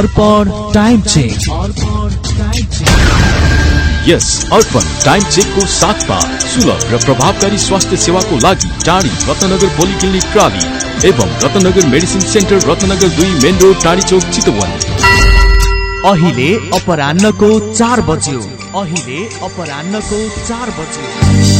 Arpan time check. यस Arpan time चेकको साथमा सुलभ र प्रभावकारी स्वास्थ्य सेवाको लागि टाढी रत्नगर पोलिक्लिनिक प्राली एवं रत्नगर मेडिसिन सेन्टर रत्नगर दुई मेन रोड टाढी चौक चितवन। अहिले अपरान्नको चार बज्यो। अहिले अपरान्नको चार बज्यो।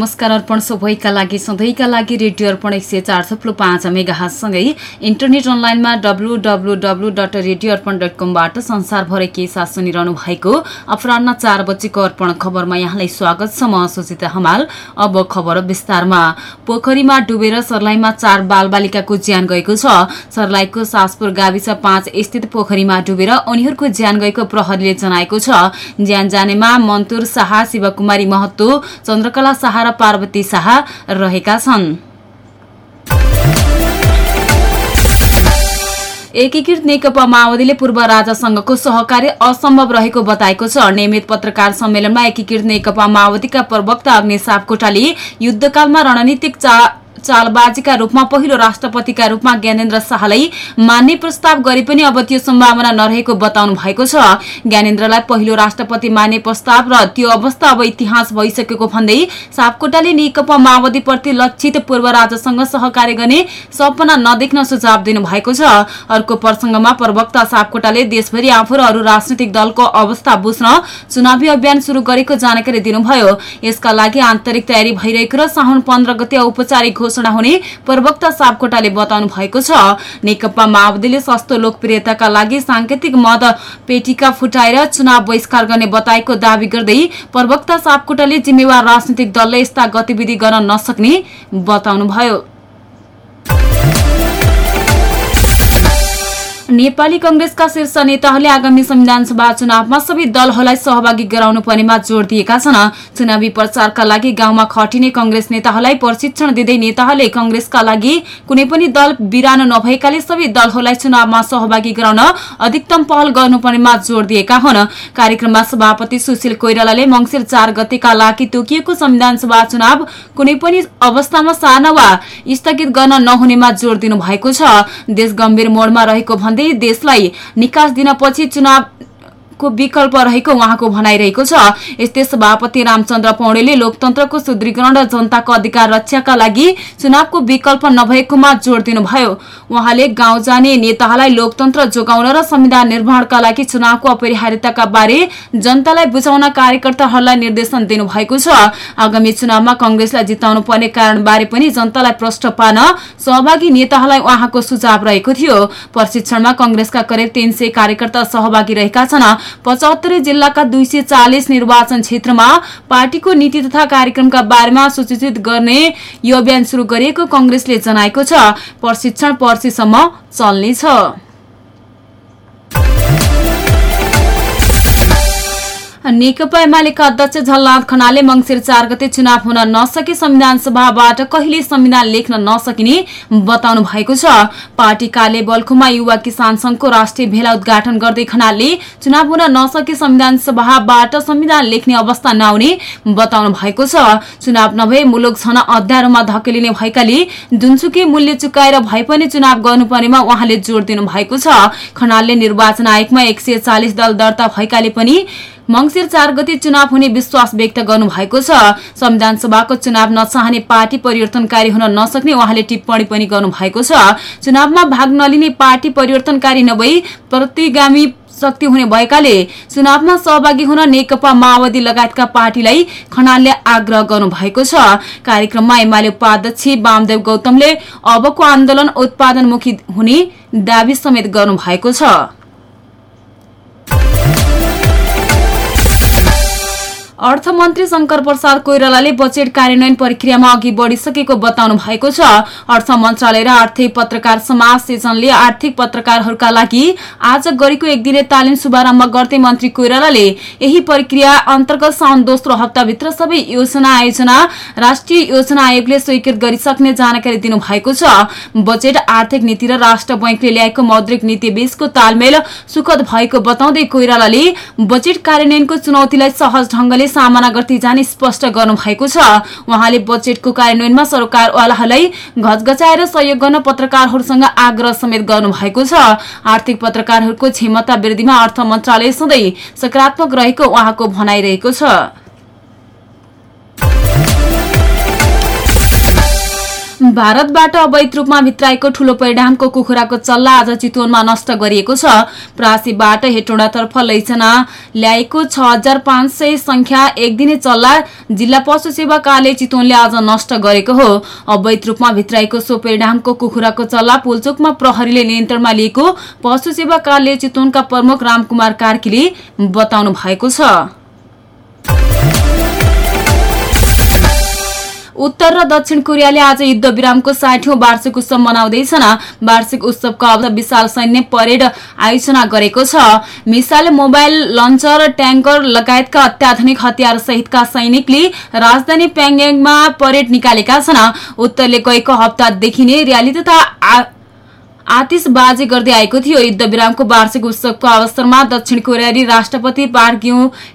नमस्कार अर्पण सबैका लागि सधैँका लागि रेडियो अर्पण एक सय चार थप्लो पाँच मेगासँगै इन्टरनेट अनलाइनमा W W W dot radio Arpan dot कमबाट संसारभरै के साथ सुनिरहनु भएको अपरान्न चार बजीको अर्पण खबरमा यहाँलाई स्वागत छ। म सुचिता हमाल। अब खबर विस्तारमा। पोखरीमा डुबेर सर्लाईमा चार बालबालिकाको ज्यान गएको छ। सर्लाईको सासपुर गाविस पाँच स्थित पोखरीमा डुबेर उनीहरूको ज्यान गएको प्रहरीले जनाएको छ। ज्यान जानेमा मन्तुर शाह शिवकुमारी महतो चन्द्रकला शाह पार्वती शाह रहेका छन्। एकीकृत नेकपा माओवादीले पूर्व राजासँगको सहकार्य असम्भव रहेको बताएको छ। नियमित पत्रकार सम्मेलनमा एकीकृत नेकपा माओवादीका प्रवक्ता अग्नि सापकोटाले युद्धकालमा रणनीतिक चालबाजीका रूपमा पहिलो राष्ट्रपतिका रूपमा ज्ञानेन्द्र शाहलाई मान्ने प्रस्ताव गरे पनि अब त्यो सम्भावना नरहेको बताउनु भएको छ। ज्ञानेन्द्रलाई पहिलो राष्ट्रपति मान्ने प्रस्ताव र त्यो अवस्था अब इतिहास भइसकेको भन्दै सापकोटाले नेकपा माओवादीप्रति लक्षित पूर्व राजासँग सहकार्य गर्ने सपना नदेख्न सुझाव दिनु भएको छ। अर्को प्रसंगमा प्रवक्ता सापकोटाले देशभरि आफू र अरू राजनैतिक दलको अवस्था बुझ्न चुनावी अभियान शुरू गरेको जानकारी दिनुभयो। यसका लागि आन्तरिक तयारी भइरहेको र साउन पन्ध्र गते औपचारिक घोषणा हुने प्रवक्ता सापकोटाले बताउनु भएको छ। नेकपा माओवादीले सस्तो लोकप्रियताका लागि सांकेतिक मत पेटिका फुटाएर चुनाव बहिष्कार गर्ने बताएको दावी गर्दै प्रवक्ता सापकोटाले जिम्मेवार राजनैतिक दलले यस्ता गतिविधि गर्न नसक्ने बताउनुभयो। नेपाली कंग्रेसका शीर्ष नेताहरूले आगामी संविधान सभा चुनावमा सबै दलहरूलाई सहभागी गराउनु पर्नेमा जोड़ दिएका छन्। चुनावी प्रचारका लागि गाउँमा खटिने कंग्रेस नेताहरूलाई प्रशिक्षण दिँदै नेताहरूले कंग्रेसका लागि कुनै पनि दल बिरानो नभएकाले सबै दलहरूलाई चुनावमा सहभागी गराउन अधिकतम पहल गर्नुपर्नेमा जोड़ दिएका हुन्। कार्यक्रममा सभापति सुशील कोइरालाले मंगिर चार गतेका लागि तोकिएको संविधान सभा चुनाव कुनै पनि अवस्थामा सार्न वा स्थगित गर्न नहुनेमा जोड़ दिनु भएको छ। देश गम्भीर मोडमा रहेको देशलाई निकास दिन पछि चुनाव को विकल्प रहेको उहाँको भनाइरहेको छ। यस्तै सभापति रामचन्द्र पौडेलले लोकतन्त्रको सुदृढीकरण र जनताको अधिकार रक्षाका लागि चुनावको विकल्प नभएकोमा जोड़ दिनुभयो। उहाँले गाउँ जाने नेताहरूलाई लोकतन्त्र जोगाउन र संविधान निर्माणका लागि चुनावको अपरिहार्यताका बारे जनतालाई बुझाउन कार्यकर्ताहरूलाई निर्देशन दिनुभएको छ। आगामी चुनावमा कंग्रेसलाई जिताउनु पर्ने कारणबारे पनि जनतालाई प्रश्न पार्न सहभागी नेताहरूलाई उहाँको सुझाव रहेको थियो। प्रशिक्षणमा कंग्रेसका करिब तीन कार्यकर्ता सहभागी रहेका छन्। पचहत्तरी जिल्लाका दुई सय चालिस निर्वाचन क्षेत्रमा पार्टीको नीति तथा कार्यक्रमका बारेमा सूचित गर्ने यो अभियान शुरू गरिएको कंग्रेसले जनाएको छ। प्रशिक्षण पर्सिसम्म चल्नेछ। नेकपा एमालेका अध्यक्ष झलनाथ खनाले मंगिर चार गते चुनाव हुन नसके संविधान सभाबाट कहिले संविधान लेख्न नसकिने बताउनु भएको छ। पार्टी कार्य बल्खुमा युवा किसान संघको राष्ट्रिय भेला उद्घाटन गर्दै खनालले चुनाव हुन नसके संविधान सभाबाट संविधान लेख्ने अवस्था नआउने बताउनु भएको छ। चुनाव नभए मुलुक छन अध्यारोमा धकेलिने भएकाले जुनसुकै मूल्य चुकाएर भए पनि चुनाव गर्नुपर्नेमा उहाँले जोड़ दिनु भएको छ। खनालले निर्वाचन आयोगमा एक दल दर्ता भएकाले पनि मंगिर चार गते चुनाव हुने विश्वास व्यक्त गर्नु भएको छ। संविधान सभाको चुनाव नचाहने पार्टी परिवर्तनकारी हुन नसक्ने उहाँले टिप्पणी पनि गर्नु भएको छ। चुनावमा भाग नलिने पार्टी परिवर्तनकारी नभई प्रतिगामी शक्ति हुने भएकाले चुनावमा सहभागी हुन नेकपा माओवादी लगायतका पार्टीलाई खनालले आग्रह गर्नु भएको छ। कार्यक्रममा एमाले उपाध्यक्ष वामदेव गौतमले अबको आन्दोलन उत्पादनमुखी हुने दावी समेत गर्नु भएको छ। अर्थमन्त्री शंकर प्रसाद कोइरालाले बजेट कार्यान्वयन प्रक्रियामा अघि बढ़िसकेको बताउनु भएको छ। अर्थ मन्त्रालय र आर्थिक पत्रकार समाज सेजनले आर्थिक पत्रकारहरूका लागि आज गरेको एक दिने तालिम शुभारम्भ गर्दै मन्त्री कोइरालाले यही प्रक्रिया अन्तर्गत साउन दोस्रो हप्ताभित्र सबै योजना आयोजना राष्ट्रिय योजना आयोगले स्वीकृत गरिसक्ने जानकारी दिनु भएको छ। बजेट आर्थिक नीति र राष्ट्र बैंकले ल्याएको मौद्रिक नीति बीचको तालमेल सुखद भएको बताउँदै कोइरालाले बजेट कार्यान्वयनको चुनौतीलाई सहज ढंगले सामना गर्दै जाने स्पष्ट गर्नु भएको छ। उहाँले बजेटको कार्यान्वयनमा सरकारवालाहरूलाई घचघचाएर सहयोग गर्न पत्रकारहरूसँग आग्रह समेत गर्नु भएको छ। आर्थिक पत्रकारहरूको क्षमता वृद्धिमा अर्थ मन्त्रालय सधैँ सकारात्मक रहेको उहाँको भनाइरहेको छ। भारतबाट अवैध रूपमा भित्राएको ठूलो परिणामको कुखुराको चल्ला आज चितवनमा नष्ट गरिएको छ। प्रासीबाट हेटौँडातर्फ लैजना ल्याएको छ हजार पाँच सय संख्या एक दिने चल्ला जिल्ला पशु सेवा कार्यालय चितवनले आज नष्ट गरेको हो। अवैध रूपमा भित्राएको सो परिणामको कुखुराको चल्ला पुलचोकमा प्रहरीले नियन्त्रणमा लिएको पशु सेवा कार्यालय चितवनका प्रमुख रामकुमार कार्कीले बताउनु भएको छ। उत्तर र दक्षिण कोरियाले आज युद्ध विरामको साठौं वार्षिक उत्सव मनाउँदैछन्। वार्षिक उत्सवको अवसर विशाल सैन्य परेड आयोजना गरेको छ। मिसाइल मोबाइल लन्चर ट्याङ्कर लगायतका अत्याधुनिक हतियार सहितका सैनिकले राजधानी प्याङयाङमा परेड निकालेका छन्। उत्तरले गएको हप्तादेखि नै र्याली तथा आतिशबाजी गर्दै आएको थियो। युद्ध विरामको वार्षिक उत्सवको अवसरमा दक्षिण कोरियाली राष्ट्रपति पार्क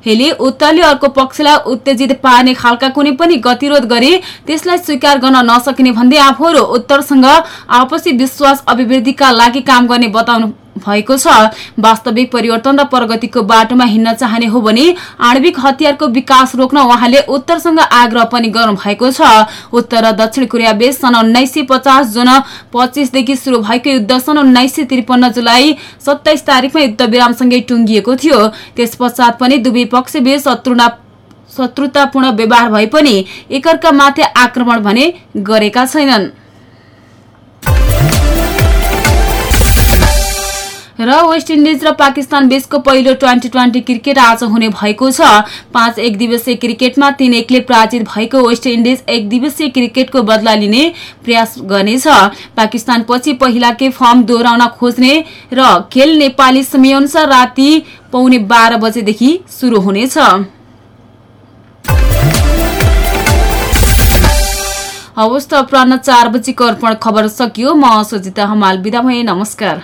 हेले उत्तरले अर्को पक्षलाई उत्तेजित पार्ने खालका कुनै पनि गतिरोध गरे त्यसलाई स्वीकार गर्न नसकिने भन्दै आफूहरू उत्तरसँग आपसी विश्वास अभिवृद्धिका लागि काम गर्ने बताउनु भएको छ। वास्तविक परिवर्तन र प्रगतिको बाटोमा हिँड्न चाहने हो भने आणविक हतियारको विकास रोक्न उहाँले उत्तरसँग आग्रह पनि गर्नु भएको छ। उत्तर र दक्षिण कोरिया बीच सन् उन्नाइस सय पचास जुन पच्चिसदेखि शुरू भएको युद्ध सन् उन्नाइस सय त्रिपन्न जुलाई सत्ताइस तारिकमा युद्ध विरामसँगै टुङ्गिएको थियो। त्यस पश्चात पनि दुवै पक्षबीच शत्रुना शत्रुतापूर्ण व्यवहार भए पनि एकअर्का माथि आक्रमण भने गरेका छैनन्। र वेस्ट इन्डिज र पाकिस्तान बीचको पहिलो ट्वेन्टी ट्वेन्टी क्रिकेट आज हुने भएको छ। पाँच एक दिवसीय क्रिकेटमा तीन एकले पराजित भएको वेस्ट इन्डिज एक दिवसीय क्रिकेटको बदला लिने प्रयास गर्नेछ। पाकिस्तान पछि पहिलाकै फर्म दोहोऱ्याउन खोज्ने र खेल नेपाली समयअनुसार राति पौने बाह्र बजेदेखि शुरू हुनेछ। हवस् त अपरान्न चार बजीको अर्पण खबर सकियो। म सुजिता हमाल बिदा भए नमस्कार।